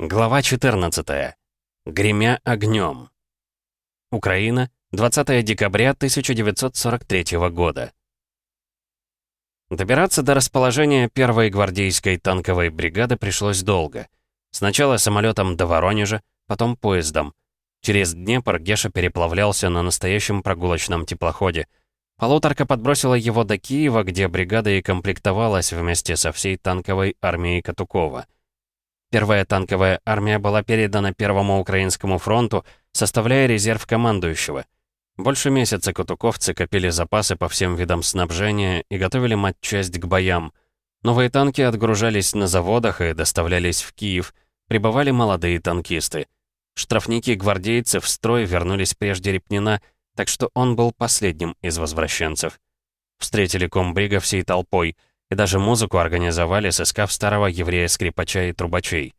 Глава 14. Гремя огнем. Украина, 20 декабря 1943 года. Добираться до расположения первой гвардейской танковой бригады пришлось долго. Сначала самолетом до Воронежа, потом поездом. Через Днепр Геша переплавлялся на настоящем прогулочном теплоходе. Полуторка подбросила его до Киева, где бригада и комплектовалась вместе со всей танковой армией Катукова. Первая танковая армия была передана Первому Украинскому фронту, составляя резерв командующего. Больше месяца кутуковцы копили запасы по всем видам снабжения и готовили матчасть к боям. Новые танки отгружались на заводах и доставлялись в Киев. Прибывали молодые танкисты. Штрафники-гвардейцы в строй вернулись прежде Репнина, так что он был последним из возвращенцев. Встретили комбрига всей толпой — и даже музыку организовали, сыскав старого еврея-скрипача и трубачей.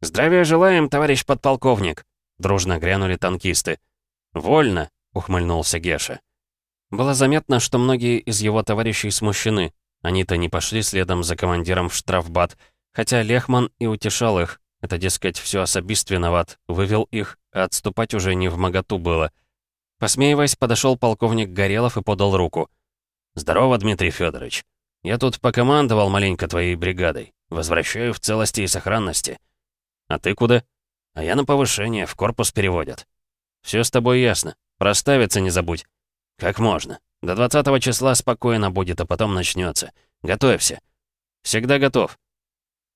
«Здравия желаем, товарищ подполковник!» Дружно грянули танкисты. «Вольно!» — ухмыльнулся Геша. Было заметно, что многие из его товарищей смущены. Они-то не пошли следом за командиром в штрафбат, хотя Лехман и утешал их. Это, дескать, все особист виноват, вывел их, а отступать уже не в моготу было. Посмеиваясь, подошел полковник Горелов и подал руку. «Здорово, Дмитрий Федорович. Я тут покомандовал маленько твоей бригадой. Возвращаю в целости и сохранности. А ты куда? А я на повышение, в корпус переводят. Все с тобой ясно. Проставиться не забудь. Как можно. До 20 числа спокойно будет, а потом начнется. Готовься. Всегда готов.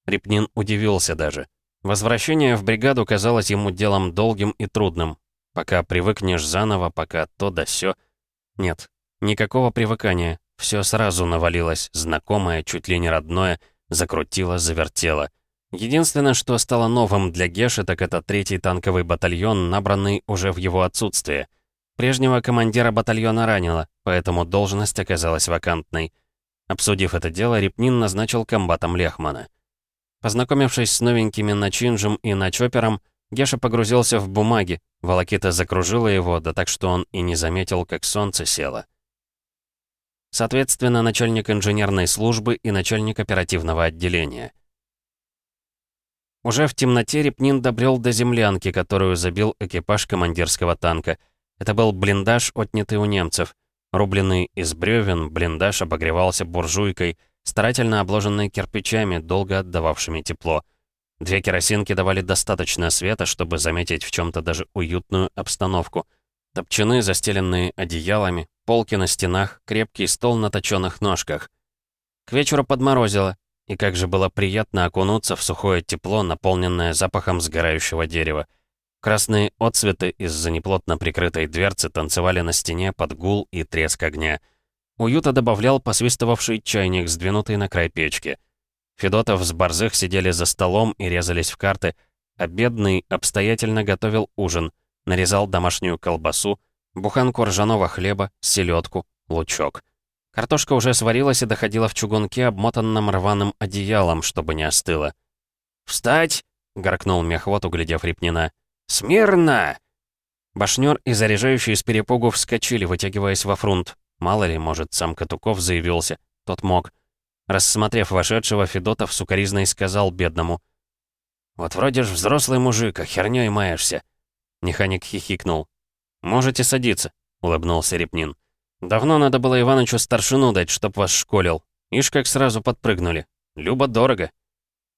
Репнин удивился даже. Возвращение в бригаду казалось ему делом долгим и трудным. Пока привыкнешь заново, пока то да сё. Нет, никакого привыкания. Все сразу навалилось, знакомое, чуть ли не родное, закрутило, завертело. Единственное, что стало новым для Геши, так это третий танковый батальон, набранный уже в его отсутствие. Прежнего командира батальона ранило, поэтому должность оказалась вакантной. Обсудив это дело, Репнин назначил комбатом Лехмана. Познакомившись с новенькими Начинжем и Начопером, Геша погрузился в бумаги, волокита закружила его, да так что он и не заметил, как солнце село соответственно, начальник инженерной службы и начальник оперативного отделения. Уже в темноте Репнин добрел до землянки, которую забил экипаж командирского танка. Это был блиндаж, отнятый у немцев. Рубленный из бревен, блиндаж обогревался буржуйкой, старательно обложенной кирпичами, долго отдававшими тепло. Две керосинки давали достаточно света, чтобы заметить в чем то даже уютную обстановку. Топчаны, застеленные одеялами, полки на стенах, крепкий стол на точёных ножках. К вечеру подморозило, и как же было приятно окунуться в сухое тепло, наполненное запахом сгорающего дерева. Красные отцветы из-за неплотно прикрытой дверцы танцевали на стене под гул и треск огня. Уюта добавлял посвистывавший чайник, сдвинутый на край печки. Федотов с Борзых сидели за столом и резались в карты, а бедный обстоятельно готовил ужин, нарезал домашнюю колбасу, буханку ржаного хлеба, селедку, лучок. Картошка уже сварилась и доходила в чугунке, обмотанном рваным одеялом, чтобы не остыла. «Встать!» — горкнул мехвод, углядев Репнина. «Смирно!» Башнёр и заряжающий с перепугу вскочили, вытягиваясь во фрунт. Мало ли, может, сам Катуков заявился. Тот мог. Рассмотрев вошедшего, Федотов сукоризной сказал бедному. «Вот вроде ж взрослый мужик, а хернёй маешься». Механик хихикнул. «Можете садиться», — улыбнулся Репнин. «Давно надо было Иванычу старшину дать, чтоб вас школил. Ишь, как сразу подпрыгнули. Любо-дорого».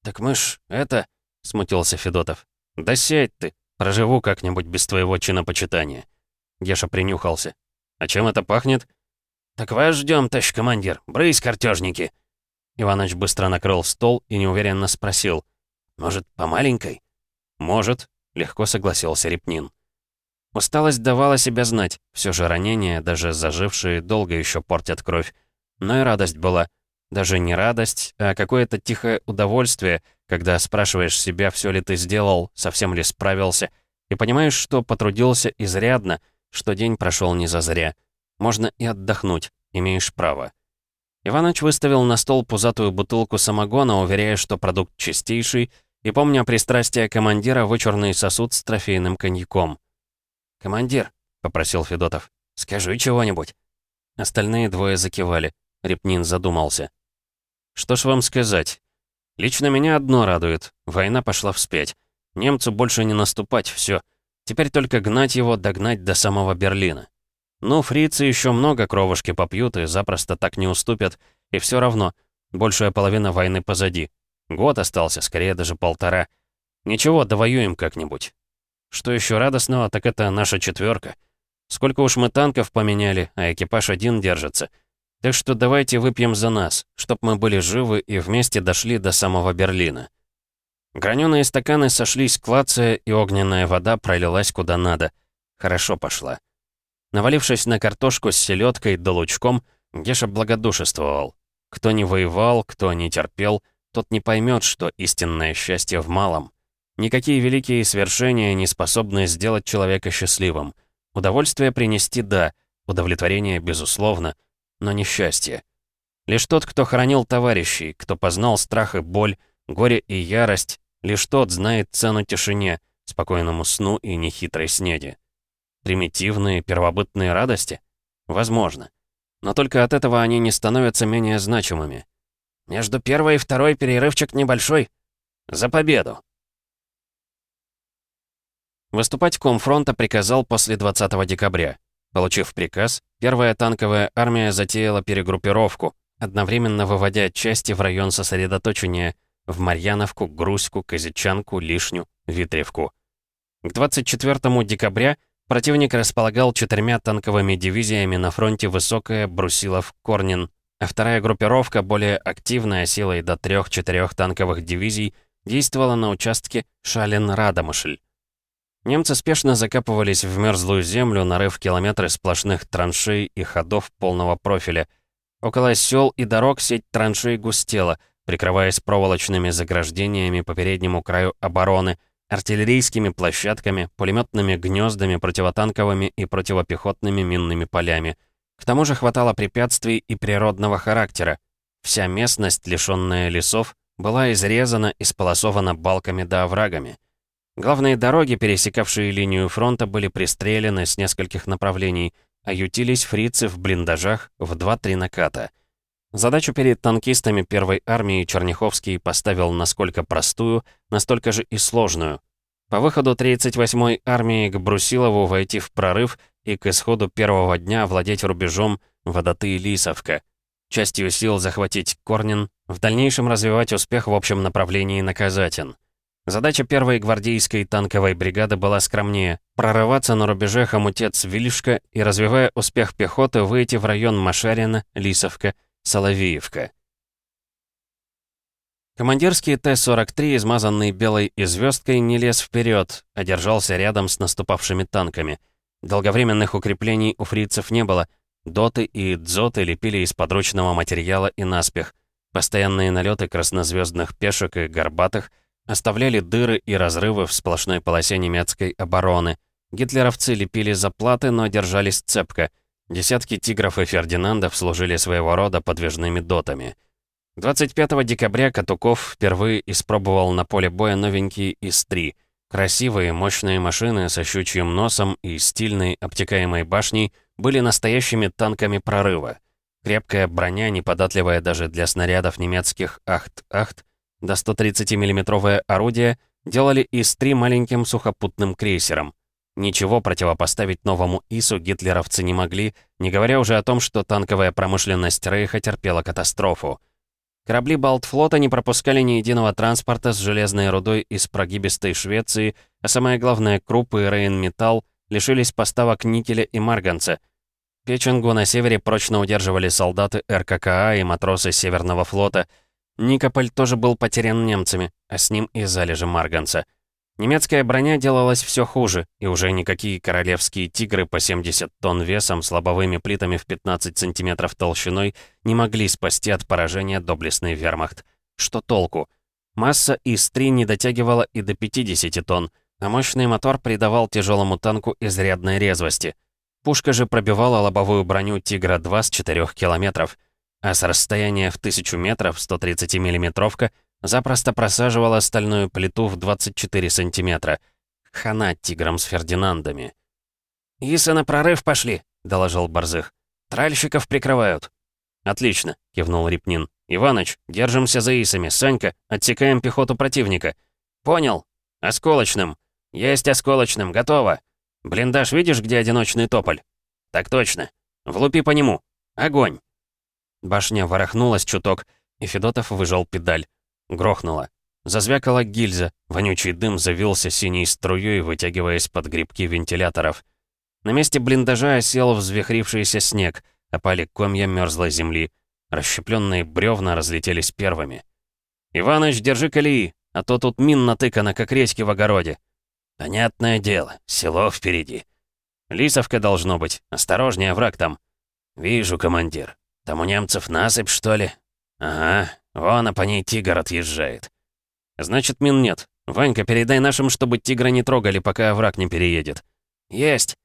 «Так мы ж, это...» — смутился Федотов. «Да сядь ты, проживу как-нибудь без твоего чинопочитания». Геша принюхался. «А чем это пахнет?» «Так вас ждем, товарищ командир. Брысь, картежники!» Иваныч быстро накрыл стол и неуверенно спросил. «Может, по маленькой?» «Может», — легко согласился Репнин. Усталость давала себя знать. Все же ранения, даже зажившие, долго еще портят кровь. Но и радость была. Даже не радость, а какое-то тихое удовольствие, когда спрашиваешь себя, все ли ты сделал, совсем ли справился, и понимаешь, что потрудился изрядно, что день прошел не зазря. Можно и отдохнуть, имеешь право. Иваныч выставил на стол пузатую бутылку самогона, уверяя, что продукт чистейший, и, помня пристрастие командира, вычурный сосуд с трофейным коньяком. «Командир», — попросил Федотов, — «скажи чего-нибудь». Остальные двое закивали. Репнин задумался. «Что ж вам сказать? Лично меня одно радует. Война пошла вспять. Немцу больше не наступать, все. Теперь только гнать его, догнать до самого Берлина. Ну, фрицы еще много кровушки попьют и запросто так не уступят. И все равно, большая половина войны позади. Год остался, скорее даже полтора. Ничего, довоюем как-нибудь. Что еще радостного, так это наша четверка. Сколько уж мы танков поменяли, а экипаж один держится. Так что давайте выпьем за нас, чтоб мы были живы и вместе дошли до самого Берлина. Граненые стаканы сошлись клацая, и огненная вода пролилась куда надо. Хорошо пошла. Навалившись на картошку с селедкой да лучком, Геша благодушествовал. Кто не воевал, кто не терпел, тот не поймет, что истинное счастье в малом. Никакие великие свершения не способны сделать человека счастливым. Удовольствие принести – да, удовлетворение – безусловно, но не счастье. Лишь тот, кто хранил товарищей, кто познал страх и боль, горе и ярость, Лишь тот знает цену тишине, спокойному сну и нехитрой снеди. Примитивные, первобытные радости? Возможно. Но только от этого они не становятся менее значимыми. Между первой и второй перерывчик небольшой. За победу! Выступать комфронта приказал после 20 декабря. Получив приказ, первая танковая армия затеяла перегруппировку, одновременно выводя части в район сосредоточения – в Марьяновку, Грузьку, Козичанку, Лишню, Витревку. К 24 декабря противник располагал четырьмя танковыми дивизиями на фронте Высокая, Брусилов, Корнин, а вторая группировка, более активная силой до трех-четырех танковых дивизий, действовала на участке Шалин-Радомышль. Немцы спешно закапывались в мерзлую землю, нарыв километры сплошных траншей и ходов полного профиля. Около сел и дорог сеть траншей густела — прикрываясь проволочными заграждениями по переднему краю обороны, артиллерийскими площадками, пулеметными гнездами, противотанковыми и противопехотными минными полями. К тому же хватало препятствий и природного характера. Вся местность, лишенная лесов, была изрезана и сполосована балками да оврагами. Главные дороги, пересекавшие линию фронта, были пристрелены с нескольких направлений, а ютились фрицы в блиндажах в 2-3 наката — Задачу перед танкистами первой армии Черняховский поставил насколько простую, настолько же и сложную. По выходу 38-й армии к Брусилову войти в прорыв и к исходу первого дня владеть рубежом Водоты и Лисовка. Частью сил захватить Корнин, в дальнейшем развивать успех в общем направлении на Казатин. Задача первой гвардейской танковой бригады была скромнее — прорываться на рубеже Хомутец-Вильшка и, развивая успех пехоты, выйти в район Машарина, Лисовка — Соловеевка. Командирский Т-43, измазанный белой и звездкой, не лез вперед, а держался рядом с наступавшими танками. Долговременных укреплений у фрицев не было. Доты и дзоты лепили из подручного материала и наспех. Постоянные налеты краснозвездных пешек и горбатых оставляли дыры и разрывы в сплошной полосе немецкой обороны. Гитлеровцы лепили заплаты, но держались цепко — Десятки тигров и фердинандов служили своего рода подвижными дотами. 25 декабря Катуков впервые испробовал на поле боя новенькие ИС-3. Красивые, мощные машины со щучьим носом и стильной обтекаемой башней были настоящими танками прорыва. Крепкая броня, неподатливая даже для снарядов немецких «Ахт-Ахт», до 130 миллиметровое орудие делали ИС-3 маленьким сухопутным крейсером. Ничего противопоставить новому ИСу гитлеровцы не могли, не говоря уже о том, что танковая промышленность Рейха терпела катастрофу. Корабли Балтфлота не пропускали ни единого транспорта с железной рудой из прогибистой Швеции, а самое главное, крупы и Рейнметалл лишились поставок никеля и марганца. Печенгу на севере прочно удерживали солдаты РККА и матросы Северного флота. Никополь тоже был потерян немцами, а с ним и залежи марганца. Немецкая броня делалась все хуже, и уже никакие королевские тигры по 70 тонн весом с лобовыми плитами в 15 сантиметров толщиной не могли спасти от поражения доблестный вермахт. Что толку? Масса ИС-3 не дотягивала и до 50 тонн, а мощный мотор придавал тяжелому танку изрядной резвости. Пушка же пробивала лобовую броню «Тигра-2» с 4 километров, а с расстояния в 1000 метров 130-миллиметровка — запросто просаживала стальную плиту в 24 сантиметра. Хана тиграм с Фердинандами. «Исы на прорыв пошли», — доложил Борзых. «Тральщиков прикрывают». «Отлично», — кивнул Репнин. «Иваныч, держимся за Исами. Санька, отсекаем пехоту противника». «Понял». «Осколочным! Есть осколочным! Готово! Блиндаж видишь, где одиночный тополь?» «Так точно! Влупи по нему! Огонь!» Башня ворохнулась чуток, и Федотов выжал педаль. Грохнуло. Зазвякала гильза, вонючий дым завился синей струей, вытягиваясь под грибки вентиляторов. На месте блиндажа осел взвихрившийся снег, опали комья мерзлой земли. Расщепленные бревна разлетелись первыми. «Иваныч, держи колеи, а то тут мин натыкано, как редьки в огороде». «Понятное дело, село впереди». «Лисовка должно быть, осторожнее, враг там». «Вижу, командир. Там у немцев насыпь, что ли?» «Ага, вон, а по ней тигр отъезжает». «Значит, мин нет. Ванька, передай нашим, чтобы тигра не трогали, пока враг не переедет». «Есть!»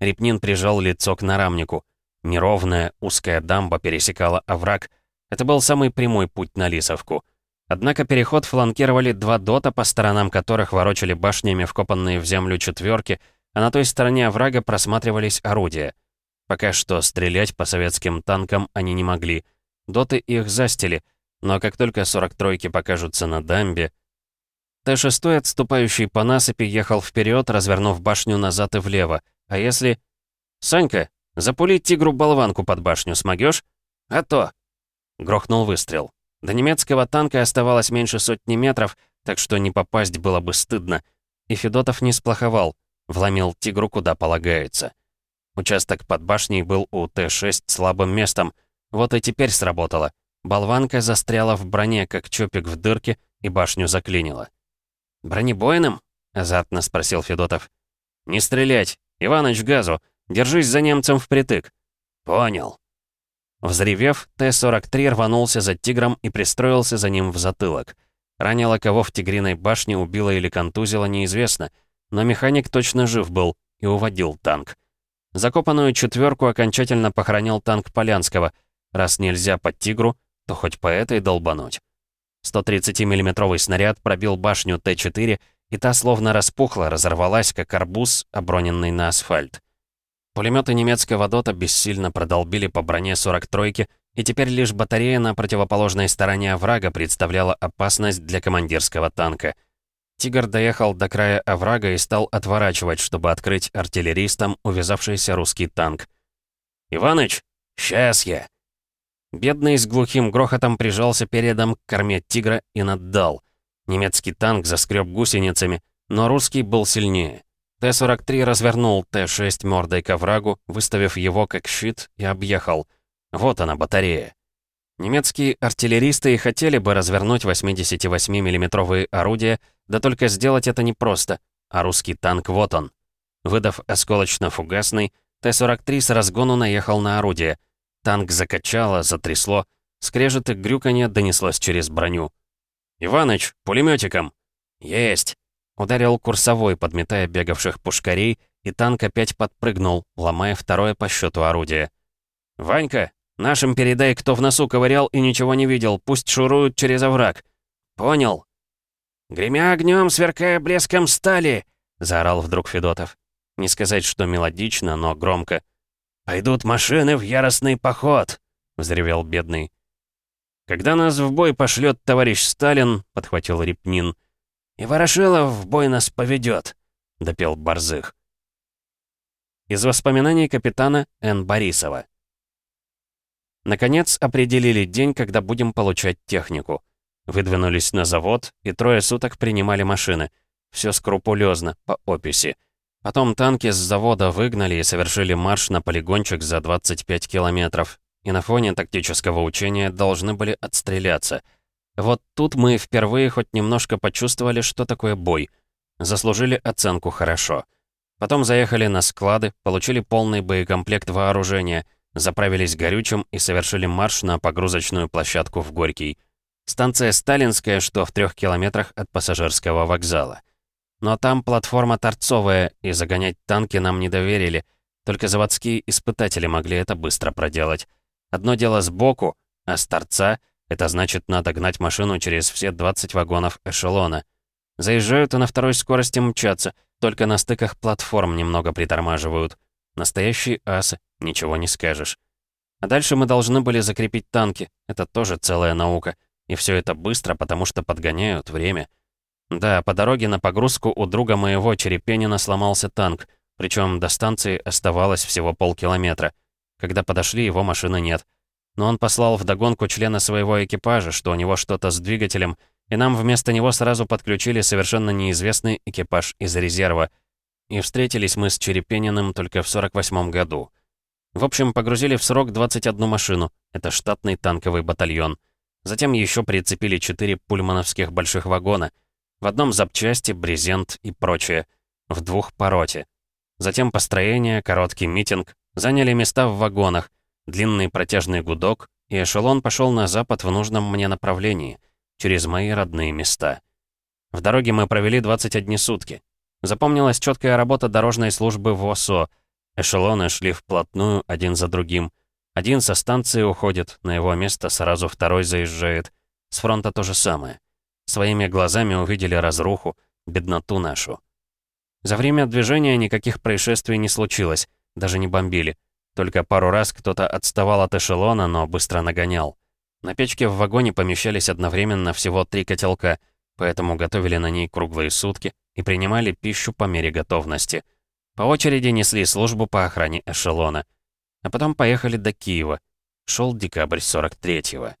Репнин прижал лицо к нарамнику. Неровная, узкая дамба пересекала овраг. Это был самый прямой путь на Лисовку. Однако переход фланкировали два дота, по сторонам которых ворочали башнями вкопанные в землю четверки, а на той стороне оврага просматривались орудия. Пока что стрелять по советским танкам они не могли. Доты их застили — но как только 43-ки покажутся на дамбе... Т-6, отступающий по насыпи, ехал вперед, развернув башню назад и влево. А если... «Санька, запулить тигру болванку под башню смогешь? «А то!» Грохнул выстрел. До немецкого танка оставалось меньше сотни метров, так что не попасть было бы стыдно. И Федотов не сплоховал, вломил тигру куда полагается. Участок под башней был у Т-6 слабым местом. Вот и теперь сработало. Болванка застряла в броне, как чопик в дырке, и башню заклинила. «Бронебойным?» — азартно спросил Федотов. «Не стрелять! Иваныч, газу! Держись за немцем впритык!» «Понял!» Взревев, Т-43 рванулся за тигром и пристроился за ним в затылок. Ранило кого в тигриной башне, убило или контузило, неизвестно, но механик точно жив был и уводил танк. Закопанную четверку окончательно похоронил танк Полянского. Раз нельзя под тигру, то хоть по этой долбануть. 130 миллиметровый снаряд пробил башню Т-4, и та словно распухла, разорвалась, как арбуз, оброненный на асфальт. Пулеметы немецкого ДОТа бессильно продолбили по броне 43-ки, и теперь лишь батарея на противоположной стороне врага представляла опасность для командирского танка. «Тигр» доехал до края оврага и стал отворачивать, чтобы открыть артиллеристам увязавшийся русский танк. «Иваныч, сейчас я!» Бедный с глухим грохотом прижался передом к корме «Тигра» и наддал. Немецкий танк заскреб гусеницами, но русский был сильнее. Т-43 развернул Т-6 мордой к оврагу, выставив его как щит, и объехал. Вот она, батарея. Немецкие артиллеристы и хотели бы развернуть 88 миллиметровые орудия, да только сделать это непросто, а русский танк вот он. Выдав осколочно-фугасный, Т-43 с разгону наехал на орудие. Танк закачало, затрясло. Скрежет и грюканье донеслось через броню. «Иваныч, пулеметиком!» «Есть!» Ударил курсовой, подметая бегавших пушкарей, и танк опять подпрыгнул, ломая второе по счету орудие. «Ванька, нашим передай, кто в носу ковырял и ничего не видел, пусть шуруют через овраг». «Понял». «Гремя огнем, сверкая блеском стали!» — заорал вдруг Федотов. Не сказать, что мелодично, но громко. «Пойдут машины в яростный поход!» — взревел бедный. «Когда нас в бой пошлет товарищ Сталин», — подхватил Репнин. «И Ворошилов в бой нас поведет», — допел Борзых. Из воспоминаний капитана Н. Борисова. Наконец определили день, когда будем получать технику. Выдвинулись на завод, и трое суток принимали машины. Все скрупулезно, по описи. Потом танки с завода выгнали и совершили марш на полигончик за 25 километров. И на фоне тактического учения должны были отстреляться. Вот тут мы впервые хоть немножко почувствовали, что такое бой. Заслужили оценку «хорошо». Потом заехали на склады, получили полный боекомплект вооружения, заправились горючим и совершили марш на погрузочную площадку в Горький. Станция Сталинская, что в трех километрах от пассажирского вокзала. Но там платформа торцовая, и загонять танки нам не доверили. Только заводские испытатели могли это быстро проделать. Одно дело сбоку, а с торца — это значит надо гнать машину через все 20 вагонов эшелона. Заезжают и на второй скорости мчатся, только на стыках платформ немного притормаживают. Настоящие асы, ничего не скажешь. А дальше мы должны были закрепить танки, это тоже целая наука. И все это быстро, потому что подгоняют время. Да, по дороге на погрузку у друга моего Черепенина сломался танк, причем до станции оставалось всего полкилометра. Когда подошли, его машины нет. Но он послал вдогонку члена своего экипажа, что у него что-то с двигателем, и нам вместо него сразу подключили совершенно неизвестный экипаж из резерва. И встретились мы с Черепениным только в 48 году. В общем, погрузили в срок 21 машину. Это штатный танковый батальон. Затем еще прицепили 4 пульмановских больших вагона. В одном запчасти, брезент и прочее. В двух пороте. Затем построение, короткий митинг, заняли места в вагонах, длинный протяжный гудок, и эшелон пошел на запад в нужном мне направлении, через мои родные места. В дороге мы провели 21 сутки. Запомнилась четкая работа дорожной службы в ОСО. Эшелоны шли вплотную один за другим. Один со станции уходит, на его место сразу второй заезжает. С фронта то же самое. Своими глазами увидели разруху, бедноту нашу. За время движения никаких происшествий не случилось, даже не бомбили. Только пару раз кто-то отставал от эшелона, но быстро нагонял. На печке в вагоне помещались одновременно всего три котелка, поэтому готовили на ней круглые сутки и принимали пищу по мере готовности. По очереди несли службу по охране эшелона. А потом поехали до Киева. Шел декабрь 43-го.